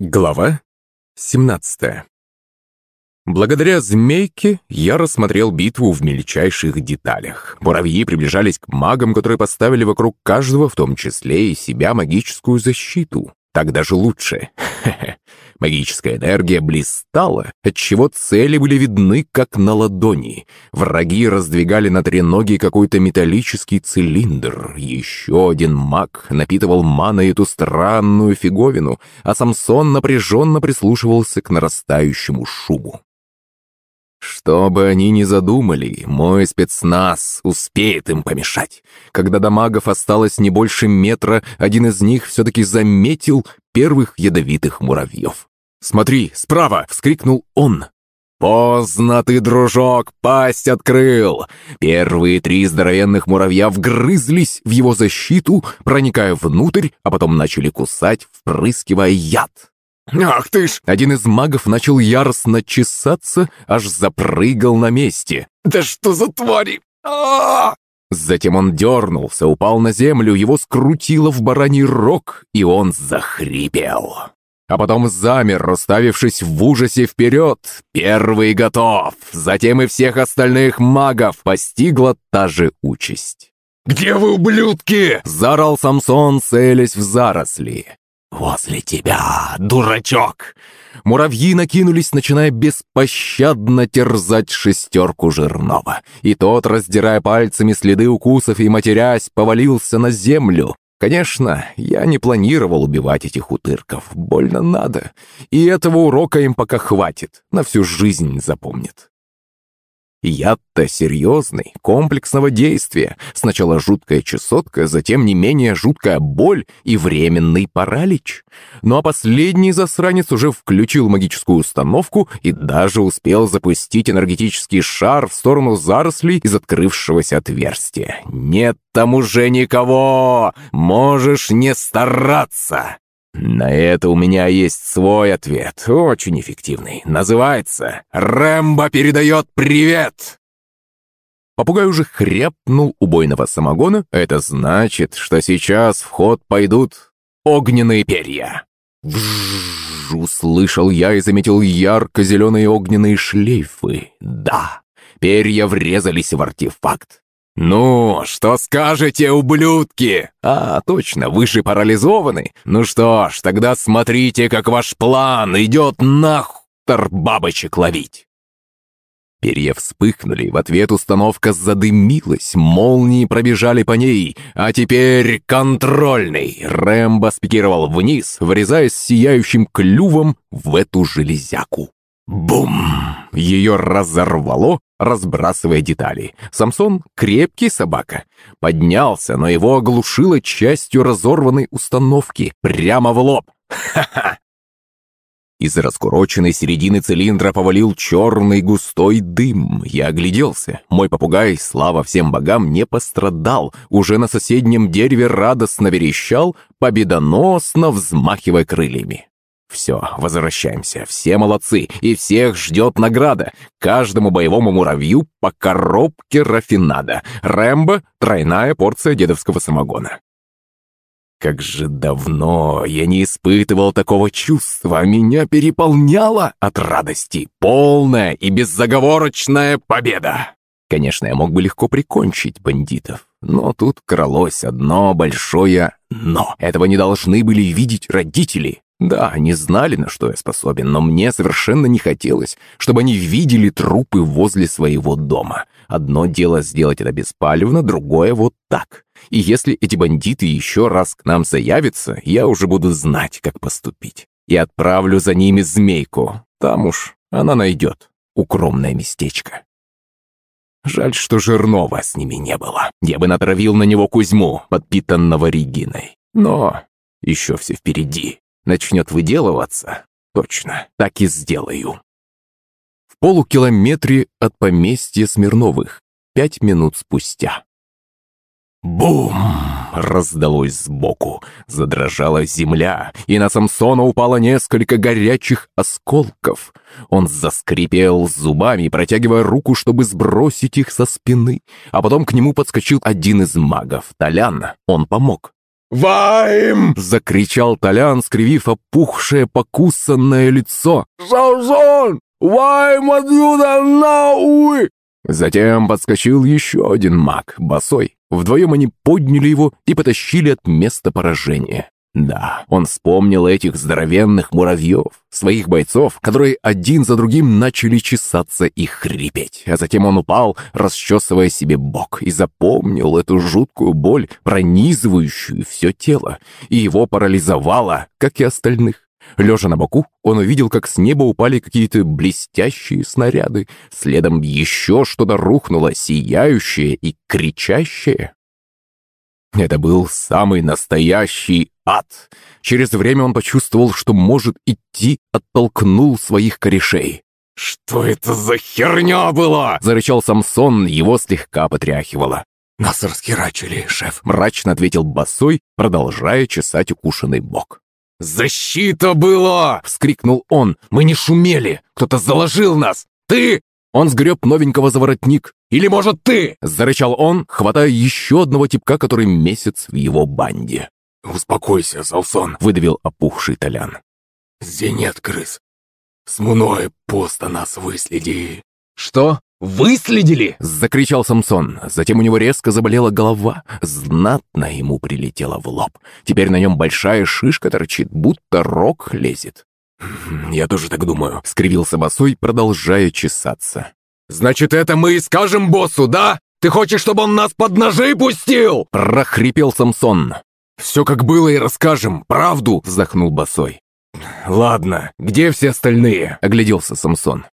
Глава 17 Благодаря змейке я рассмотрел битву в мельчайших деталях. Муравьи приближались к магам, которые поставили вокруг каждого, в том числе и себя, магическую защиту. Так даже лучше. Магическая энергия блистала, отчего цели были видны как на ладони. Враги раздвигали на три ноги какой-то металлический цилиндр. Еще один маг напитывал маной эту странную фиговину, а Самсон напряженно прислушивался к нарастающему шуму. Что бы они ни задумали, мой спецназ успеет им помешать. Когда до магов осталось не больше метра, один из них все-таки заметил первых ядовитых муравьев. «Смотри, справа!» — вскрикнул он. «Поздно ты, дружок, пасть открыл!» Первые три здоровенных муравья вгрызлись в его защиту, проникая внутрь, а потом начали кусать, впрыскивая яд. «Ах ты ж!» Один из магов начал яростно чесаться, аж запрыгал на месте. «Да что за твари! а, Затем он дернулся, упал на землю, его скрутило в бараний рог, и он захрипел. А потом замер, расставившись в ужасе вперед. Первый готов. Затем и всех остальных магов постигла та же участь. «Где вы, ублюдки?» – заорал Самсон, целясь в заросли. «Возле тебя, дурачок!» Муравьи накинулись, начиная беспощадно терзать шестерку жирного. И тот, раздирая пальцами следы укусов и матерясь, повалился на землю. Конечно, я не планировал убивать этих утырков. Больно надо. И этого урока им пока хватит. На всю жизнь запомнит. Яд-то серьезный, комплексного действия. Сначала жуткая чесотка, затем не менее жуткая боль и временный паралич. Ну а последний засранец уже включил магическую установку и даже успел запустить энергетический шар в сторону зарослей из открывшегося отверстия. «Нет там уже никого! Можешь не стараться!» На это у меня есть свой ответ, очень эффективный. Называется «Рэмбо передает привет!» Попугай уже хряпнул убойного самогона. Это значит, что сейчас в ход пойдут огненные перья. Вжжж, услышал я и заметил ярко-зеленые огненные шлейфы. Да, перья врезались в артефакт. «Ну, что скажете, ублюдки?» «А, точно, вы же парализованы. Ну что ж, тогда смотрите, как ваш план идет нахуй бабочек ловить». Перья вспыхнули, в ответ установка задымилась, молнии пробежали по ней, а теперь контрольный. Рэмбо спикировал вниз, врезаясь сияющим клювом в эту железяку. Бум! Ее разорвало, разбрасывая детали. Самсон — крепкий собака. Поднялся, но его оглушило частью разорванной установки прямо в лоб. Ха-ха! Из раскуроченной середины цилиндра повалил черный густой дым. Я огляделся. Мой попугай, слава всем богам, не пострадал. Уже на соседнем дереве радостно верещал, победоносно взмахивая крыльями. Все, возвращаемся, все молодцы, и всех ждет награда. Каждому боевому муравью по коробке рафинада. Рэмбо — тройная порция дедовского самогона. Как же давно я не испытывал такого чувства, меня переполняло от радости. Полная и беззаговорочная победа. Конечно, я мог бы легко прикончить бандитов, но тут кралось одно большое «но». Этого не должны были видеть родители. Да, они знали, на что я способен, но мне совершенно не хотелось, чтобы они видели трупы возле своего дома. Одно дело сделать это беспалевно, другое вот так. И если эти бандиты еще раз к нам заявятся, я уже буду знать, как поступить. И отправлю за ними змейку. Там уж она найдет укромное местечко. Жаль, что Жирнова с ними не было. Я бы натравил на него Кузьму, подпитанного Региной. Но еще все впереди. Начнет выделываться? Точно, так и сделаю. В полукилометре от поместья Смирновых. Пять минут спустя. Бум! Раздалось сбоку. Задрожала земля, и на Самсона упало несколько горячих осколков. Он заскрипел зубами, протягивая руку, чтобы сбросить их со спины. А потом к нему подскочил один из магов, Толян. Он помог. «Ваим!» — закричал Толян, скривив опухшее покусанное лицо. «Самсон! Ваим отсюда науи!» Затем подскочил еще один маг, босой. Вдвоем они подняли его и потащили от места поражения. Да, он вспомнил этих здоровенных муравьев, своих бойцов, которые один за другим начали чесаться и хрипеть. А затем он упал, расчесывая себе бок, и запомнил эту жуткую боль, пронизывающую все тело, и его парализовало, как и остальных. Лежа на боку, он увидел, как с неба упали какие-то блестящие снаряды. Следом еще что-то рухнуло, сияющее и кричащее. Это был самый настоящий ад. Через время он почувствовал, что может идти, оттолкнул своих корешей. «Что это за херня была?» – зарычал Самсон, его слегка потряхивало. «Нас раскирачили, шеф», – мрачно ответил Босой, продолжая чесать укушенный бок. «Защита была!» – вскрикнул он. «Мы не шумели! Кто-то заложил нас! Ты!» Он сгреб новенького за воротник. «Или, может, ты?» – зарычал он, хватая еще одного типка, который месяц в его банде. «Успокойся, Салсон», — выдавил опухший Толян. «Здесь нет крыс. С мной поста нас выследи». «Что? Выследили?» — закричал Самсон. Затем у него резко заболела голова. Знатно ему прилетело в лоб. Теперь на нем большая шишка торчит, будто рог лезет. «Хм, «Я тоже так думаю», — скривился босой, продолжая чесаться. «Значит, это мы и скажем боссу, да? Ты хочешь, чтобы он нас под ножи пустил?» — прохрипел Самсон. «Все как было и расскажем, правду!» — вздохнул Босой. «Ладно, где все остальные?» — огляделся Самсон.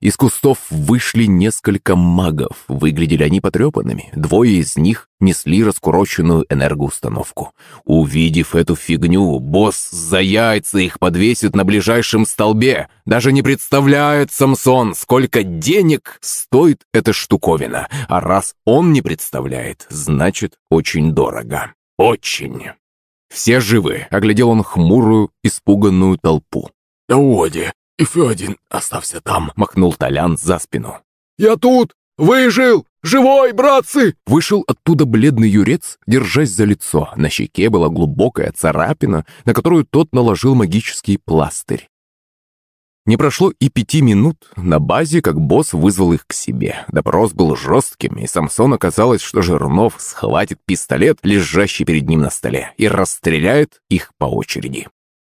Из кустов вышли несколько магов. Выглядели они потрепанными. Двое из них несли раскуроченную энергоустановку. Увидев эту фигню, босс за яйца их подвесит на ближайшем столбе. Даже не представляет Самсон, сколько денег стоит эта штуковина. А раз он не представляет, значит, очень дорого. Очень. Все живы, оглядел он хмурую, испуганную толпу. «Да Оди, и Федин, оставься там», — махнул Толян за спину. «Я тут! Выжил! Живой, братцы!» Вышел оттуда бледный юрец, держась за лицо. На щеке была глубокая царапина, на которую тот наложил магический пластырь. Не прошло и пяти минут на базе, как босс вызвал их к себе. Допрос был жестким, и Самсон оказалось, что Жирнов схватит пистолет, лежащий перед ним на столе, и расстреляет их по очереди.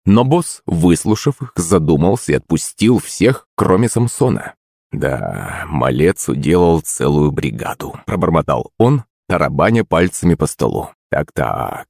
Но босс, выслушав их, задумался и отпустил всех, кроме Самсона. «Да, малец уделал целую бригаду», — пробормотал он, тарабаня пальцами по столу. «Так-так.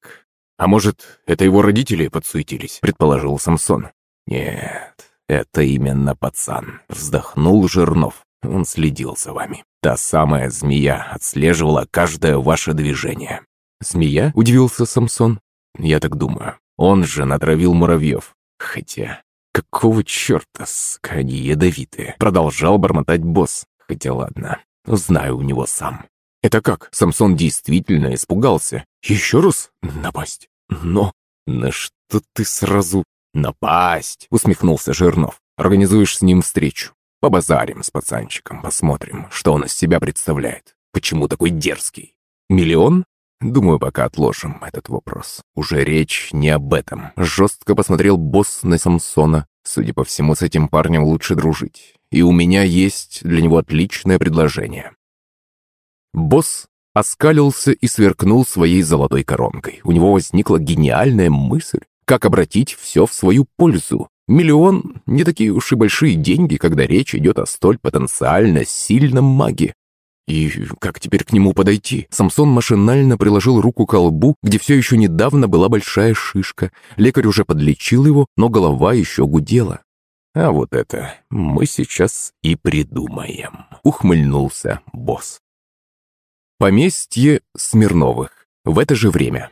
А может, это его родители подсуетились?» — предположил Самсон. «Нет, «Это именно пацан», — вздохнул Жирнов. «Он следил за вами. Та самая змея отслеживала каждое ваше движение». «Змея?» — удивился Самсон. «Я так думаю. Он же натравил муравьев. Хотя, какого черта, сука, они ядовитые?» Продолжал бормотать босс. Хотя ладно, знаю у него сам. «Это как?» Самсон действительно испугался. «Еще раз напасть? Но на что ты сразу «Напасть!» — усмехнулся Жирнов. «Организуешь с ним встречу. Побазарим с пацанчиком, посмотрим, что он из себя представляет. Почему такой дерзкий? Миллион? Думаю, пока отложим этот вопрос. Уже речь не об этом. Жестко посмотрел босс на Самсона. Судя по всему, с этим парнем лучше дружить. И у меня есть для него отличное предложение. Босс оскалился и сверкнул своей золотой коронкой. У него возникла гениальная мысль как обратить все в свою пользу. Миллион – не такие уж и большие деньги, когда речь идет о столь потенциально сильном маге. И как теперь к нему подойти? Самсон машинально приложил руку к лбу, где все еще недавно была большая шишка. Лекарь уже подлечил его, но голова еще гудела. «А вот это мы сейчас и придумаем», — ухмыльнулся босс. Поместье Смирновых. В это же время.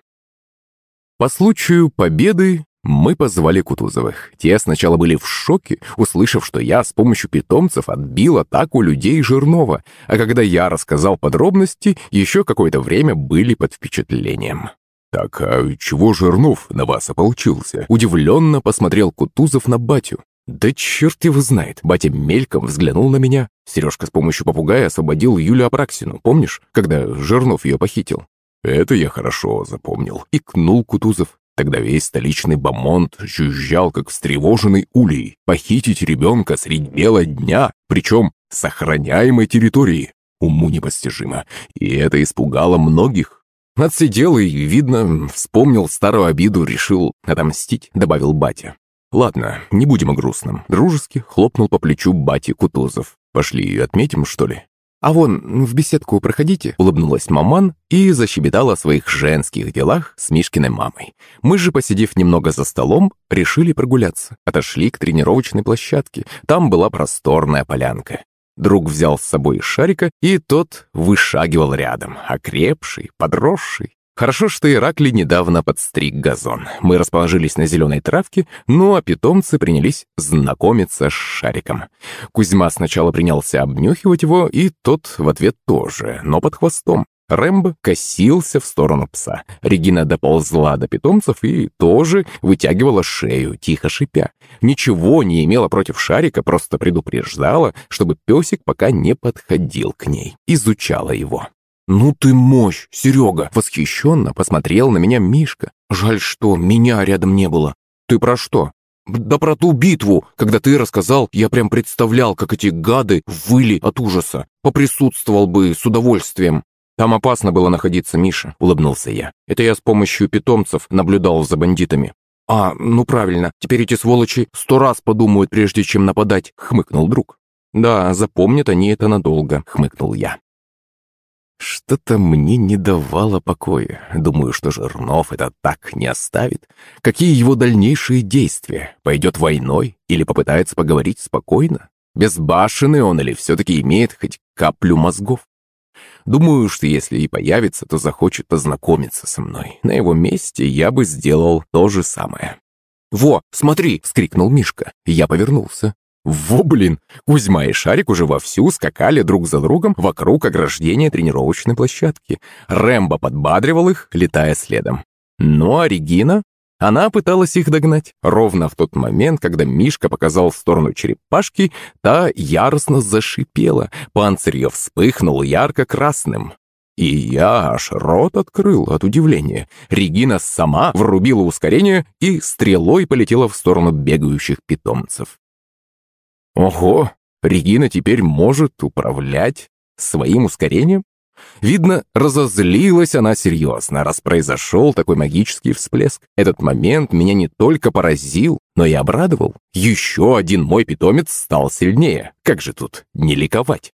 По случаю победы мы позвали Кутузовых. Те сначала были в шоке, услышав, что я с помощью питомцев отбил атаку людей Жирнова, а когда я рассказал подробности, еще какое-то время были под впечатлением. «Так, а чего Жирнов на вас ополчился?» Удивленно посмотрел Кутузов на батю. «Да черт его знает!» Батя мельком взглянул на меня. Сережка с помощью попугая освободил Юлю Апраксину, помнишь, когда Жирнов ее похитил? «Это я хорошо запомнил», — икнул Кутузов. Тогда весь столичный бомонд жужжал, как встревоженный улей. Похитить ребенка средь бела дня, причем с охраняемой территории. Уму непостижимо. И это испугало многих. Отсидел и, видно, вспомнил старую обиду, решил отомстить, добавил батя. «Ладно, не будем о грустном». Дружески хлопнул по плечу бати Кутузов. «Пошли отметим, что ли?» «А вон, в беседку проходите», — улыбнулась маман и защебетала о своих женских делах с Мишкиной мамой. Мы же, посидев немного за столом, решили прогуляться. Отошли к тренировочной площадке. Там была просторная полянка. Друг взял с собой шарика, и тот вышагивал рядом, окрепший, подросший. Хорошо, что Иракли недавно подстриг газон. Мы расположились на зеленой травке, ну а питомцы принялись знакомиться с шариком. Кузьма сначала принялся обнюхивать его, и тот в ответ тоже, но под хвостом. Рэмбо косился в сторону пса. Регина доползла до питомцев и тоже вытягивала шею, тихо шипя. Ничего не имела против шарика, просто предупреждала, чтобы песик пока не подходил к ней. Изучала его. «Ну ты мощь, Серега!» Восхищенно посмотрел на меня Мишка. «Жаль, что меня рядом не было. Ты про что?» «Да про ту битву, когда ты рассказал, я прям представлял, как эти гады выли от ужаса. Поприсутствовал бы с удовольствием». «Там опасно было находиться, Миша», — улыбнулся я. «Это я с помощью питомцев наблюдал за бандитами». «А, ну правильно, теперь эти сволочи сто раз подумают, прежде чем нападать», — хмыкнул друг. «Да, запомнят они это надолго», — хмыкнул я. Что-то мне не давало покоя. Думаю, что Жирнов это так не оставит. Какие его дальнейшие действия? Пойдет войной или попытается поговорить спокойно? Безбашенный он или все-таки имеет хоть каплю мозгов? Думаю, что если и появится, то захочет познакомиться со мной. На его месте я бы сделал то же самое. «Во, смотри!» — скрикнул Мишка. Я повернулся. Во, блин! Кузьма и Шарик уже вовсю скакали друг за другом вокруг ограждения тренировочной площадки. Рэмбо подбадривал их, летая следом. Ну а Регина? Она пыталась их догнать. Ровно в тот момент, когда Мишка показал в сторону черепашки, та яростно зашипела. Панцирь ее вспыхнул ярко-красным. И я аж рот открыл от удивления. Регина сама врубила ускорение и стрелой полетела в сторону бегающих питомцев. Ого, Регина теперь может управлять своим ускорением? Видно, разозлилась она серьезно, раз произошел такой магический всплеск. Этот момент меня не только поразил, но и обрадовал. Еще один мой питомец стал сильнее. Как же тут не ликовать?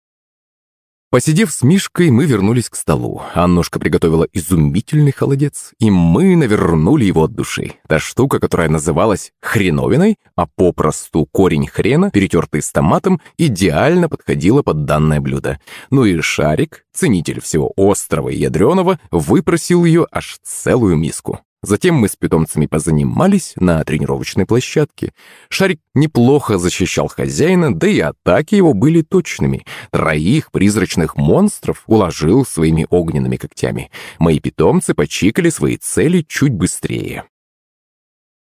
Посидев с Мишкой, мы вернулись к столу. Аннушка приготовила изумительный холодец, и мы навернули его от души. Та штука, которая называлась хреновиной, а попросту корень хрена, перетертый с томатом, идеально подходила под данное блюдо. Ну и Шарик, ценитель всего острого и ядреного, выпросил ее аж целую миску. Затем мы с питомцами позанимались на тренировочной площадке. Шарик неплохо защищал хозяина, да и атаки его были точными. Троих призрачных монстров уложил своими огненными когтями. Мои питомцы почикали свои цели чуть быстрее.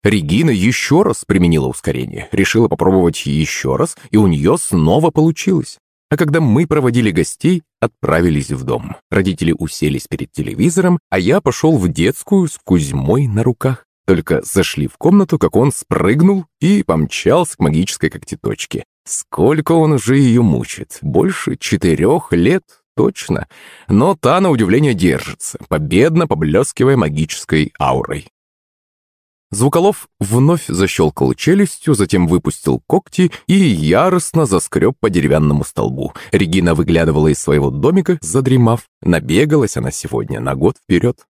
Регина еще раз применила ускорение, решила попробовать еще раз, и у нее снова получилось. А когда мы проводили гостей, отправились в дом. Родители уселись перед телевизором, а я пошел в детскую с Кузьмой на руках. Только зашли в комнату, как он спрыгнул и помчался к магической когтеточке. Сколько он уже ее мучит? Больше четырех лет, точно. Но та, на удивление, держится, победно поблескивая магической аурой. Звуколов вновь защелкал челюстью, затем выпустил когти и яростно заскреб по деревянному столбу. Регина выглядывала из своего домика, задремав. Набегалась она сегодня на год вперед.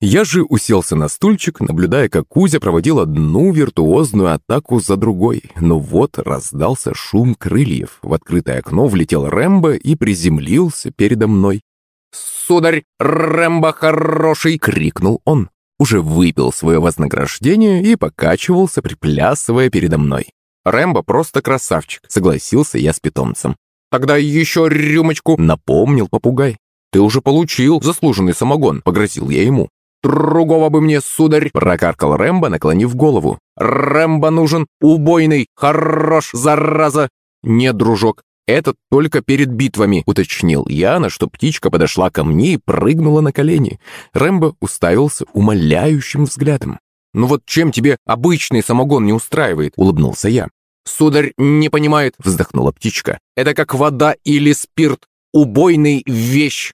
Я же уселся на стульчик, наблюдая, как Кузя проводил одну виртуозную атаку за другой. Но вот раздался шум крыльев. В открытое окно влетел Рэмбо и приземлился передо мной. «Сударь, Рэмбо хороший!» — крикнул он уже выпил свое вознаграждение и покачивался, приплясывая передо мной. «Рэмбо просто красавчик», — согласился я с питомцем. «Тогда еще рюмочку», — напомнил попугай. «Ты уже получил заслуженный самогон», — погрозил я ему. «Другого бы мне, сударь!» — прокаркал Рэмбо, наклонив голову. «Рэмбо нужен, убойный, хорош, зараза!» «Нет, дружок, «Это только перед битвами», — уточнил я, на что птичка подошла ко мне и прыгнула на колени. Рэмбо уставился умоляющим взглядом. «Ну вот чем тебе обычный самогон не устраивает?» — улыбнулся я. «Сударь не понимает», — вздохнула птичка. «Это как вода или спирт. Убойный вещь».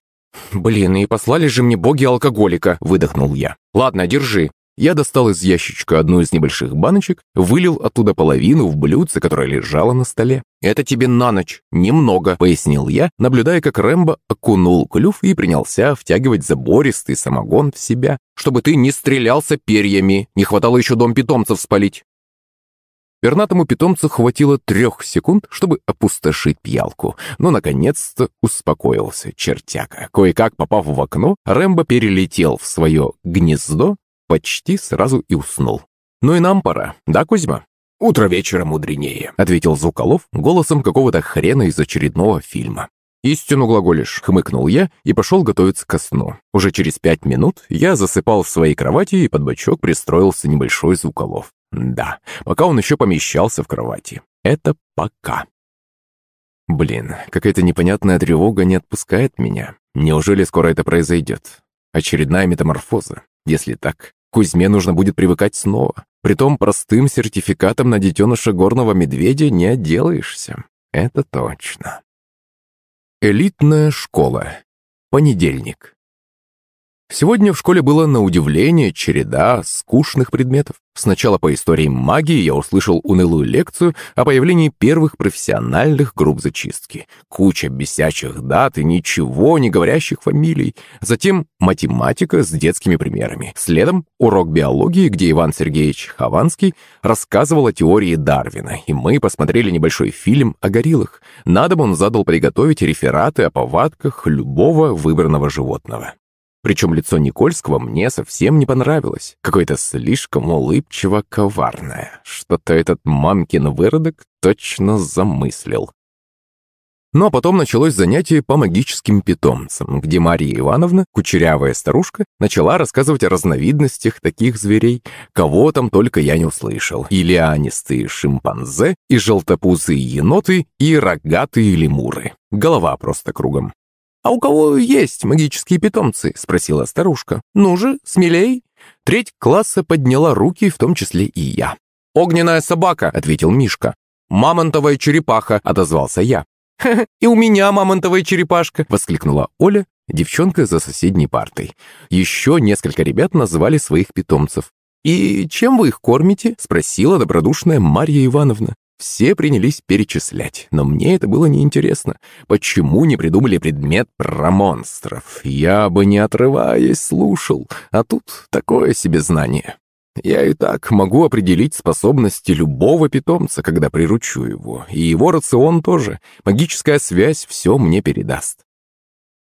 «Блин, и послали же мне боги алкоголика», — выдохнул я. «Ладно, держи». Я достал из ящичка одну из небольших баночек, вылил оттуда половину в блюдце, которое лежало на столе. «Это тебе на ночь. Немного», — пояснил я, наблюдая, как Рэмбо окунул клюв и принялся втягивать забористый самогон в себя, чтобы ты не стрелялся перьями. Не хватало еще дом питомцев спалить. Пернатому питомцу хватило трех секунд, чтобы опустошить пьялку, но наконец-то успокоился чертяка. Кое-как попав в окно, Рэмбо перелетел в свое гнездо, почти сразу и уснул. «Ну и нам пора, да, Кузьма?» «Утро вечера мудренее», — ответил Зуколов голосом какого-то хрена из очередного фильма. «Истину глаголишь», — хмыкнул я и пошел готовиться ко сну. Уже через пять минут я засыпал в своей кровати и под бочок пристроился небольшой Зуколов. Да, пока он еще помещался в кровати. Это пока. Блин, какая-то непонятная тревога не отпускает меня. Неужели скоро это произойдет? Очередная метаморфоза. Если так, Кузьме нужно будет привыкать снова. Притом простым сертификатом на детеныша горного медведя не отделаешься. Это точно. Элитная школа. Понедельник. Сегодня в школе было на удивление череда скучных предметов. Сначала по истории магии я услышал унылую лекцию о появлении первых профессиональных групп зачистки. Куча бесячих дат и ничего не говорящих фамилий. Затем математика с детскими примерами. Следом урок биологии, где Иван Сергеевич Хованский рассказывал о теории Дарвина, и мы посмотрели небольшой фильм о гориллах. На дом он задал приготовить рефераты о повадках любого выбранного животного. Причем лицо Никольского мне совсем не понравилось. Какое-то слишком улыбчиво-коварное. Что-то этот мамкин выродок точно замыслил. Ну а потом началось занятие по магическим питомцам, где Мария Ивановна, кучерявая старушка, начала рассказывать о разновидностях таких зверей, кого там только я не услышал. И лианистые шимпанзе, и желтопузые еноты, и рогатые лемуры. Голова просто кругом. «А у кого есть магические питомцы?» — спросила старушка. «Ну же, смелей!» Треть класса подняла руки, в том числе и я. «Огненная собака!» — ответил Мишка. «Мамонтовая черепаха!» — отозвался я. «Ха-ха, и у меня мамонтовая черепашка!» — воскликнула Оля, девчонка за соседней партой. Еще несколько ребят назвали своих питомцев. «И чем вы их кормите?» — спросила добродушная Марья Ивановна. Все принялись перечислять, но мне это было неинтересно. Почему не придумали предмет про монстров? Я бы не отрываясь слушал, а тут такое себе знание. Я и так могу определить способности любого питомца, когда приручу его, и его рацион тоже. Магическая связь все мне передаст.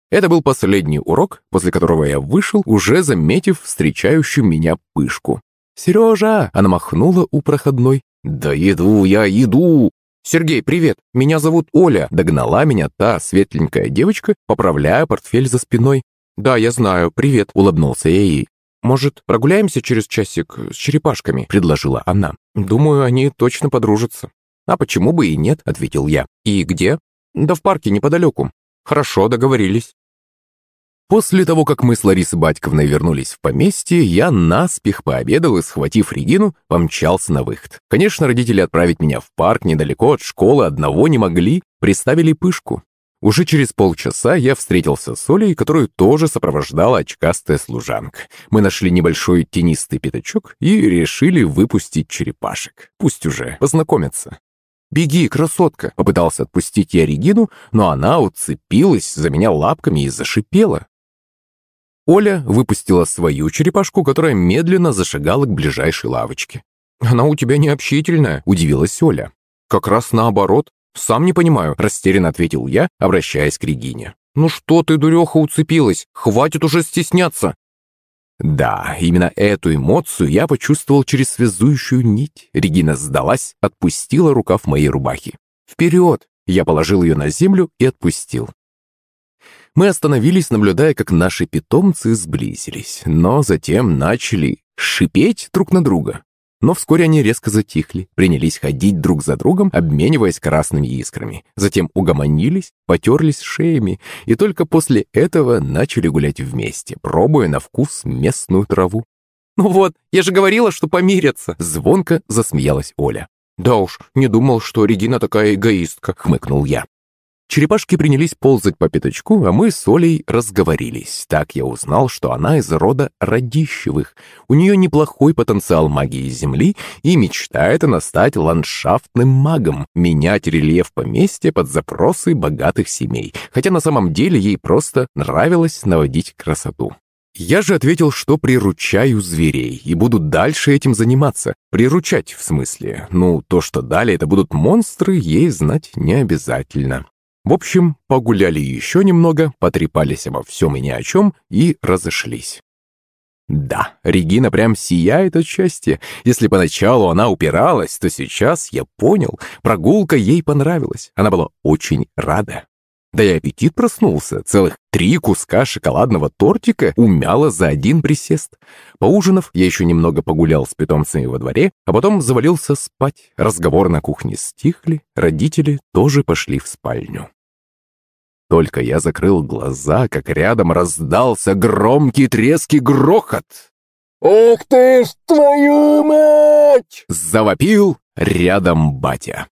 Это был последний урок, после которого я вышел, уже заметив встречающую меня пышку. «Сережа!» — она махнула у проходной. «Да иду я, иду!» «Сергей, привет! Меня зовут Оля!» Догнала меня та светленькая девочка, поправляя портфель за спиной. «Да, я знаю, привет!» — улыбнулся я ей. «Может, прогуляемся через часик с черепашками?» — предложила она. «Думаю, они точно подружатся». «А почему бы и нет?» — ответил я. «И где?» «Да в парке неподалеку». «Хорошо, договорились». После того, как мы с Ларисой Батьковной вернулись в поместье, я наспех пообедал и, схватив Регину, помчался на выход. Конечно, родители отправить меня в парк недалеко от школы одного не могли, приставили пышку. Уже через полчаса я встретился с Олей, которую тоже сопровождала очкастая служанка. Мы нашли небольшой тенистый пятачок и решили выпустить черепашек. Пусть уже познакомятся. «Беги, красотка!» — попытался отпустить я Регину, но она уцепилась за меня лапками и зашипела. Оля выпустила свою черепашку, которая медленно зашагала к ближайшей лавочке. «Она у тебя необщительная», — удивилась Оля. «Как раз наоборот. Сам не понимаю», — растерянно ответил я, обращаясь к Регине. «Ну что ты, дуреха, уцепилась? Хватит уже стесняться!» Да, именно эту эмоцию я почувствовал через связующую нить. Регина сдалась, отпустила рукав моей рубахи. «Вперед!» Я положил ее на землю и отпустил. Мы остановились, наблюдая, как наши питомцы сблизились, но затем начали шипеть друг на друга. Но вскоре они резко затихли, принялись ходить друг за другом, обмениваясь красными искрами. Затем угомонились, потерлись шеями и только после этого начали гулять вместе, пробуя на вкус местную траву. «Ну вот, я же говорила, что помирятся!» Звонко засмеялась Оля. «Да уж, не думал, что Регина такая эгоистка», — хмыкнул я. Черепашки принялись ползать по пятачку, а мы с Олей разговорились. Так я узнал, что она из рода Радищевых. У нее неплохой потенциал магии Земли, и мечтает она стать ландшафтным магом, менять рельеф поместья под запросы богатых семей, хотя на самом деле ей просто нравилось наводить красоту. Я же ответил, что приручаю зверей и буду дальше этим заниматься. Приручать, в смысле. Ну, то, что далее это будут монстры, ей знать не обязательно. В общем, погуляли еще немного, потрепались обо всем и ни о чем и разошлись. Да, Регина прям сияет от счастья. Если поначалу она упиралась, то сейчас я понял, прогулка ей понравилась. Она была очень рада. Да и аппетит проснулся. Целых три куска шоколадного тортика умяла за один присест. Поужинав, я еще немного погулял с питомцами во дворе, а потом завалился спать. Разговор на кухне стихли, родители тоже пошли в спальню. Только я закрыл глаза, как рядом раздался громкий треский грохот. «Ах ты ж твою мать!» Завопил рядом батя.